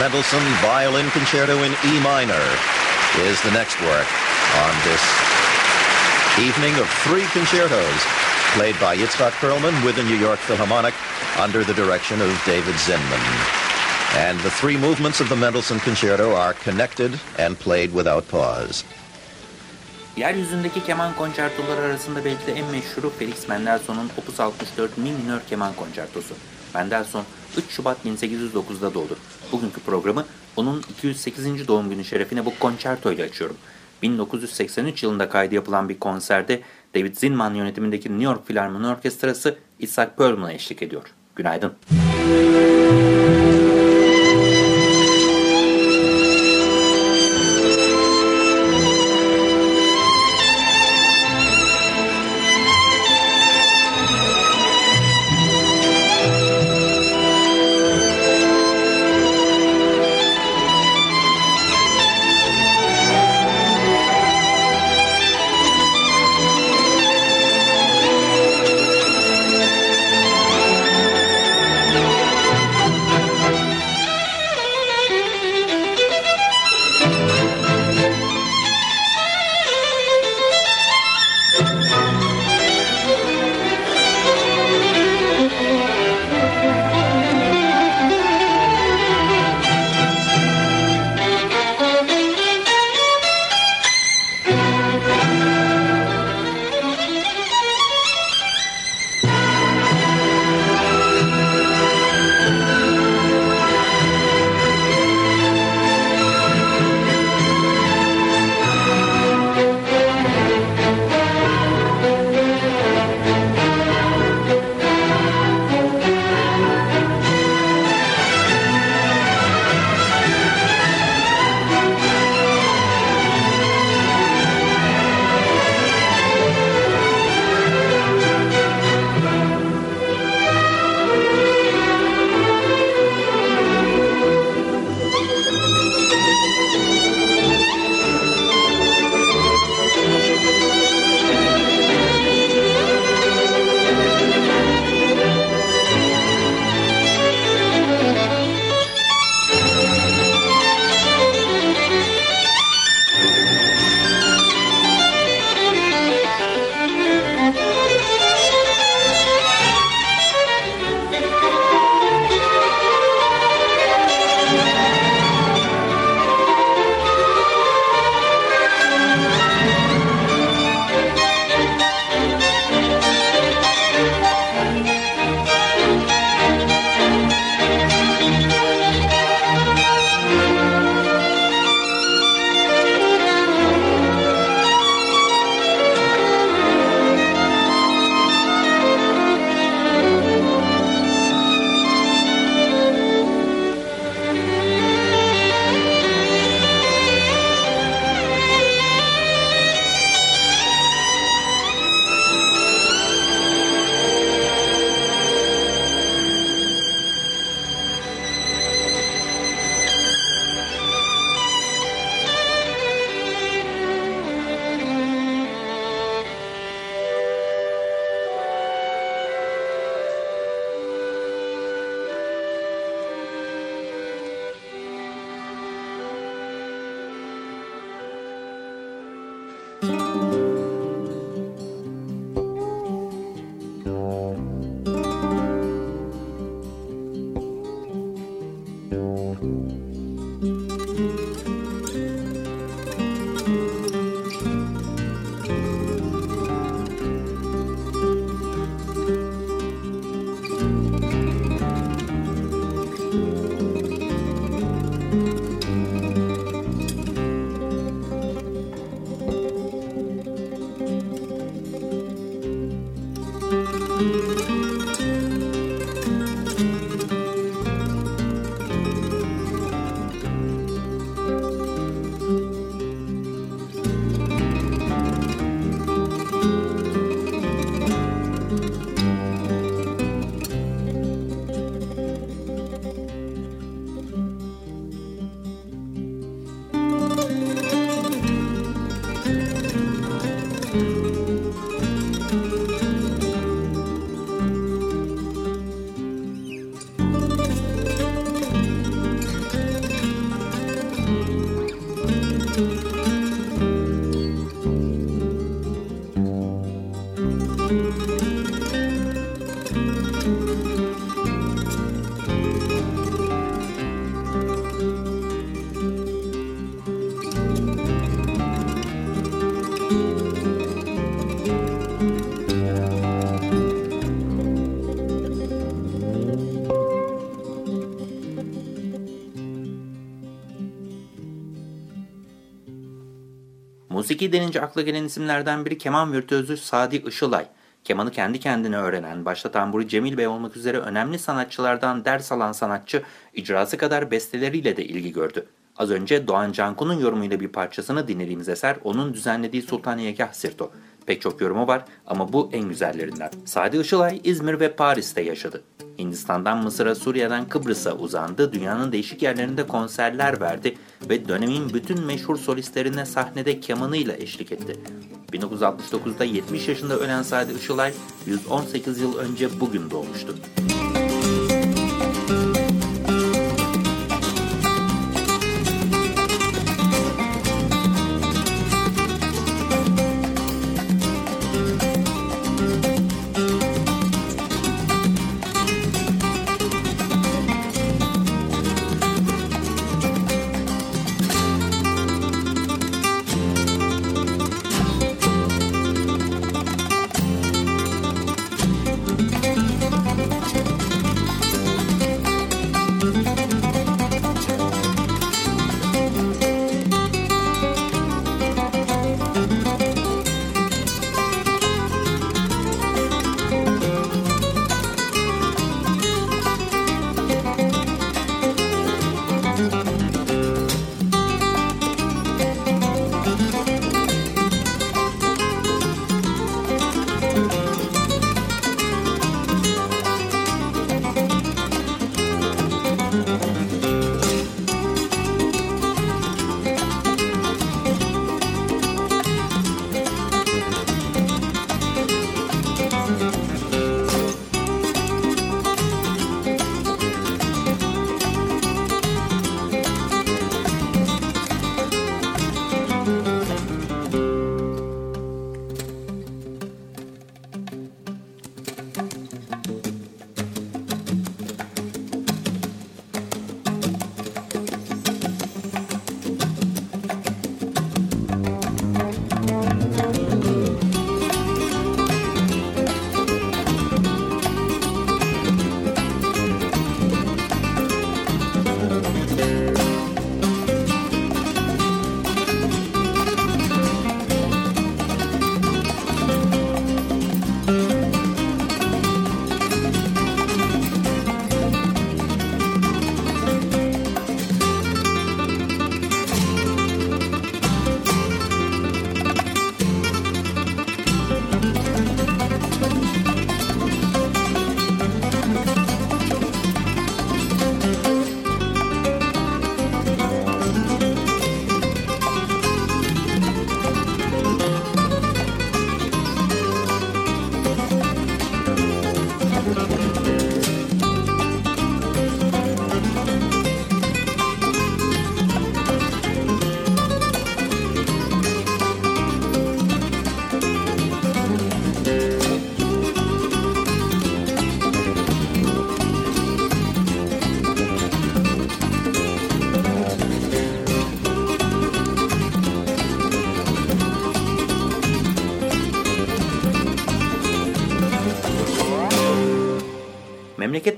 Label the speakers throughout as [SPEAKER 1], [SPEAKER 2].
[SPEAKER 1] Mendelssohn Violin Concerto in E minor is the next work on this evening of three concertos played by Yitzhak Perlman with the New York Philharmonic under the direction of David Zinman. And the three movements of the Mendelssohn Concerto are connected and played without pause.
[SPEAKER 2] Yeryüzündeki keman konçertoları arasında belki de en meşhuru Felix Mendelssohn'un Opus 64 Mi minör keman konçertosu. Mendelssohn 3 Şubat 1809'da doğdu. Bugünkü programı onun 208. doğum günü şerefine bu konçerto ile açıyorum. 1983 yılında kaydı yapılan bir konserde David Zinman yönetimindeki New York Philharmonic Orkestrası Isaac Perlman'a eşlik ediyor. Günaydın.
[SPEAKER 3] Música
[SPEAKER 2] Musiki denince akla gelen isimlerden biri keman virtüözü Sadi Işılay. Kemanı kendi kendine öğrenen, başta tamburi Cemil Bey olmak üzere önemli sanatçılardan ders alan sanatçı, icrası kadar besteleriyle de ilgi gördü. Az önce Doğan Canku'nun yorumuyla bir parçasını dinlediğimiz eser onun düzenlediği Sultaniyegah Sirto. Pek çok yorumu var ama bu en güzellerinden. Sadi Işılay İzmir ve Paris'te yaşadı. Hindistan'dan Mısır'a, Suriye'den Kıbrıs'a uzandı, dünyanın değişik yerlerinde konserler verdi ve dönemin bütün meşhur solistlerine sahnede kemanıyla eşlik etti. 1969'da 70 yaşında ölen Sadi Işılay, 118 yıl önce bugün doğmuştu.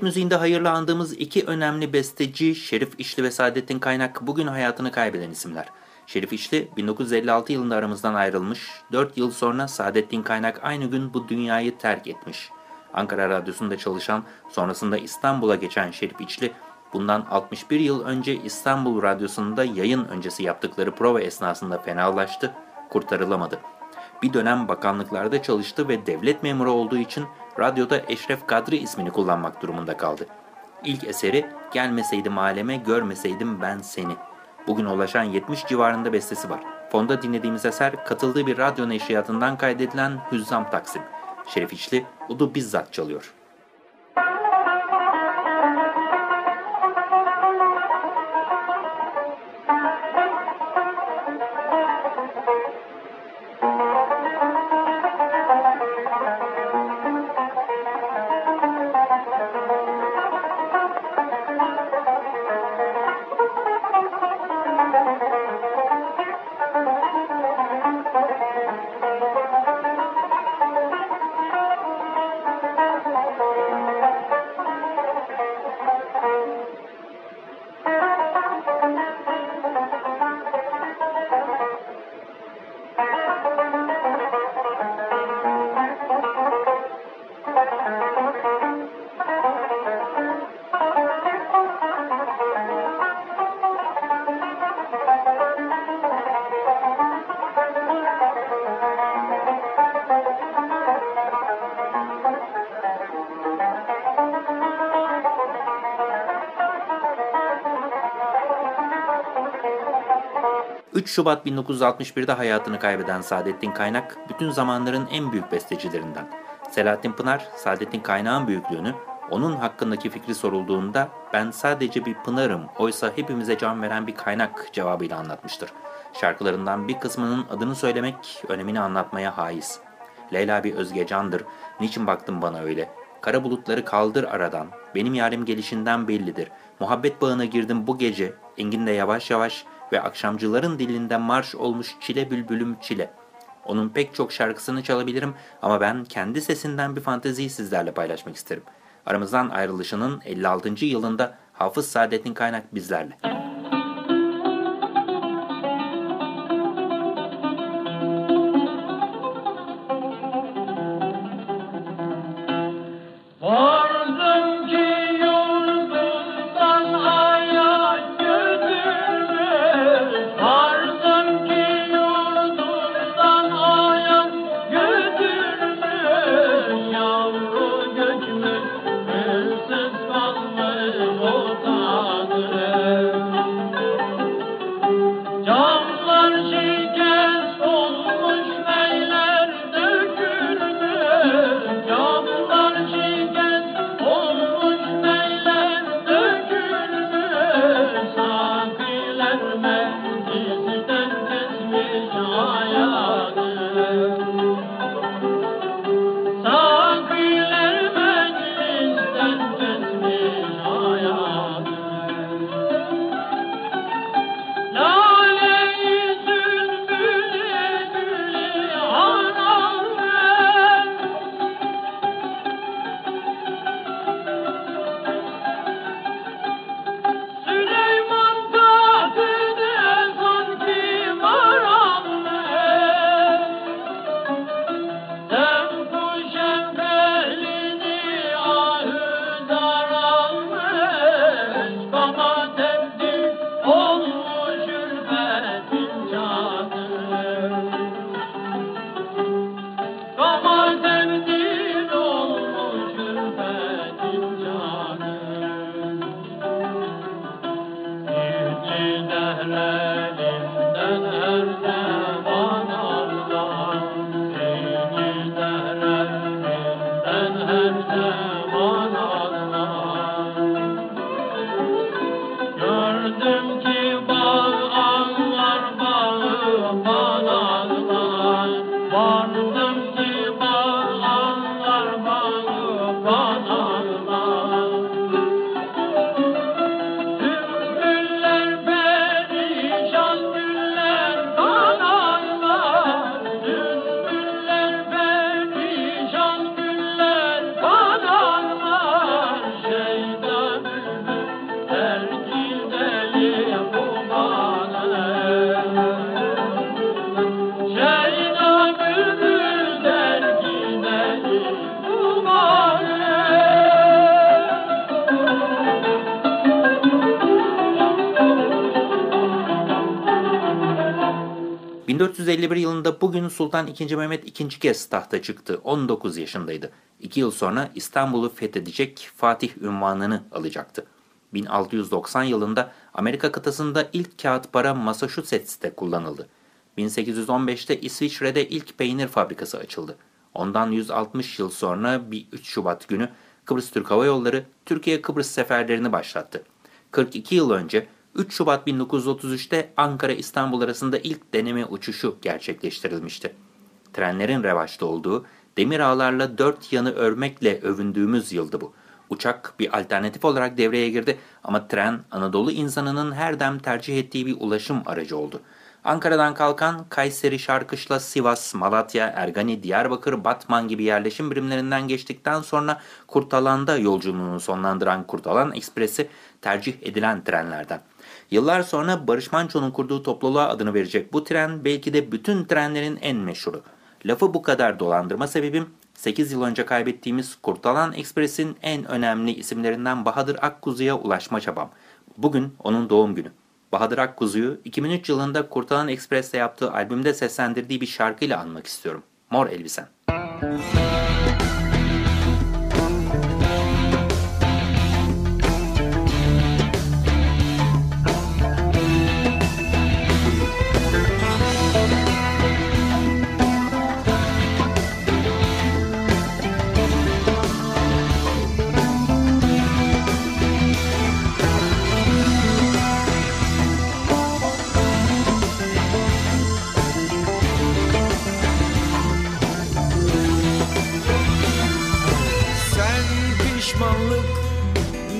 [SPEAKER 2] Müziğinde hayırlı andığımız iki önemli besteci Şerif İşli ve Saadettin Kaynak bugün hayatını kaybeden isimler. Şerif İşli 1956 yılında aramızdan ayrılmış, 4 yıl sonra Saadettin Kaynak aynı gün bu dünyayı terk etmiş. Ankara Radyosu'nda çalışan, sonrasında İstanbul'a geçen Şerif İçli, bundan 61 yıl önce İstanbul Radyosu'nda yayın öncesi yaptıkları prova esnasında fenalaştı, kurtarılamadı. Bir dönem bakanlıklarda çalıştı ve devlet memuru olduğu için radyoda Eşref Kadri ismini kullanmak durumunda kaldı. İlk eseri Gelmeseydim aleme görmeseydim ben seni. Bugün ulaşan 70 civarında bestesi var. Fonda dinlediğimiz eser katıldığı bir radyo neşriyatından kaydedilen Hüzzam Taksim. Şerif İçli, Udu bizzat çalıyor. 3 Şubat 1961'de hayatını kaybeden Saadettin Kaynak, bütün zamanların en büyük bestecilerinden. Selahattin Pınar, Saadettin Kaynak'ın büyüklüğünü, onun hakkındaki fikri sorulduğunda ben sadece bir pınarım, oysa hepimize can veren bir kaynak cevabıyla anlatmıştır. Şarkılarından bir kısmının adını söylemek, önemini anlatmaya haiz. Leyla bir özge candır, niçin baktın bana öyle? Kara bulutları kaldır aradan, benim yarim gelişinden bellidir. Muhabbet bağına girdim bu gece, Engin de yavaş yavaş ve akşamcıların dilinden marş olmuş çile bülbülüm çile. Onun pek çok şarkısını çalabilirim ama ben kendi sesinden bir fanteziyi sizlerle paylaşmak isterim. Aramızdan ayrılışının 56. yılında Hafız Saadettin Kaynak bizlerle. 1451 yılında bugün Sultan II. Mehmet ikinci kez tahta çıktı. 19 yaşındaydı. İki yıl sonra İstanbul'u fethedecek Fatih ünvanını alacaktı. 1690 yılında Amerika kıtasında ilk kağıt para Massachusetts'te kullanıldı. 1815'te İsviçre'de ilk peynir fabrikası açıldı. Ondan 160 yıl sonra bir 3 Şubat günü Kıbrıs Türk Hava Yolları Türkiye-Kıbrıs seferlerini başlattı. 42 yıl önce 3 Şubat 1933'te Ankara-İstanbul arasında ilk deneme uçuşu gerçekleştirilmişti. Trenlerin revaçta olduğu, demir ağlarla dört yanı örmekle övündüğümüz yıldı bu. Uçak bir alternatif olarak devreye girdi ama tren Anadolu insanının her dem tercih ettiği bir ulaşım aracı oldu. Ankara'dan kalkan Kayseri, Şarkışla, Sivas, Malatya, Ergani, Diyarbakır, Batman gibi yerleşim birimlerinden geçtikten sonra Kurtalan'da yolculuğunu sonlandıran Kurtalan Ekspresi tercih edilen trenlerden. Yıllar sonra Barış Manço'nun kurduğu topluluğa adını verecek bu tren belki de bütün trenlerin en meşhuru. Lafı bu kadar dolandırma sebebim 8 yıl önce kaybettiğimiz Kurtalan Ekspres'in en önemli isimlerinden Bahadır Akkuzu'ya ulaşma çabam. Bugün onun doğum günü. Bahadır Akkuzu'yu 2003 yılında Kurtalan Ekspres'te yaptığı albümde seslendirdiği bir şarkıyla anmak istiyorum. Mor Elbisen.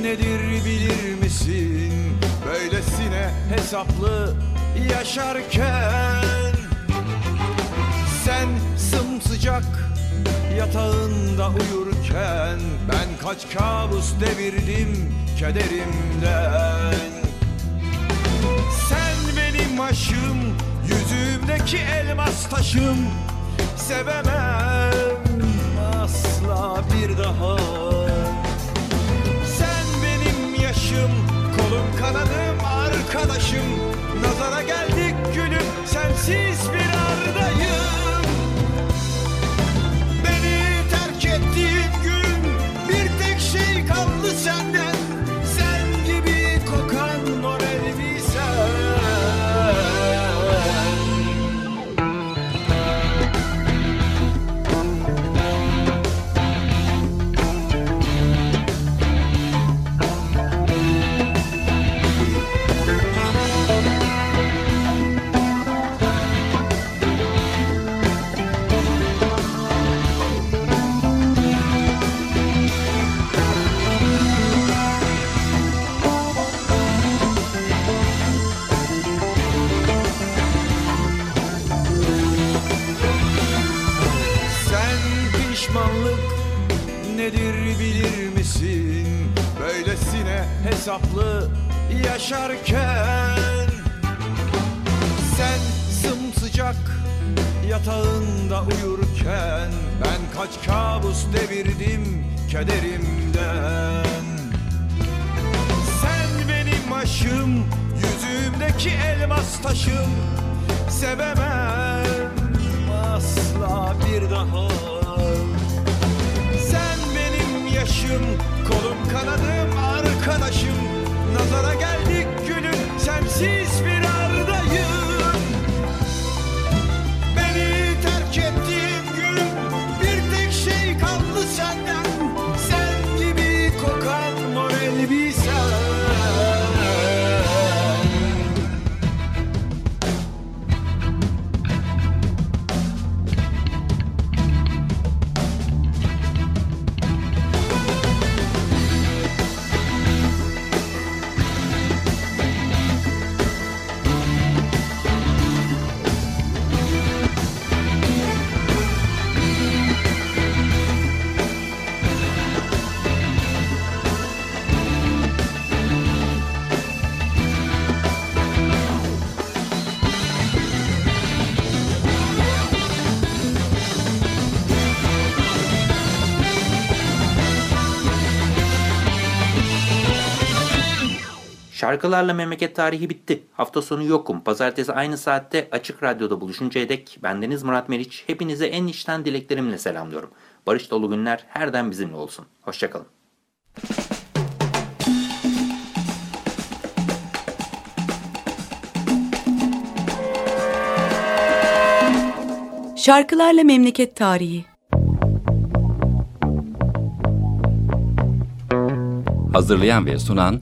[SPEAKER 4] Nedir bilir misin? Böylesine hesaplı yaşarken Sen sımsıcak yatağında uyurken Ben kaç kabus devirdim kederimden Sen benim aşım, yüzümdeki elmas taşım Sevemem asla bir daha kanadım arkadaşım. Nazara geldik gülüm, sensiz bir pişmanlık nedir bilir misin? Böylesine hesaplı yaşarken Sen sımsıcak yatağında uyurken Ben kaç kabus devirdim kederimden Sen benim aşım, yüzümdeki elmas taşım Sevemem asla bir daha benim yaşım, kolum kanadım arkadaşım. Nazara geldik gülüm, sensiz bir
[SPEAKER 2] Şarkılarla memleket tarihi bitti. Hafta sonu yokum. Pazartesi aynı saatte Açık Radyo'da buluşuncaya dek bendeniz Murat Meriç. Hepinize en içten dileklerimle selamlıyorum. Barış dolu günler herden bizimle olsun. Hoşçakalın.
[SPEAKER 5] Şarkılarla Memleket Tarihi
[SPEAKER 6] Hazırlayan ve sunan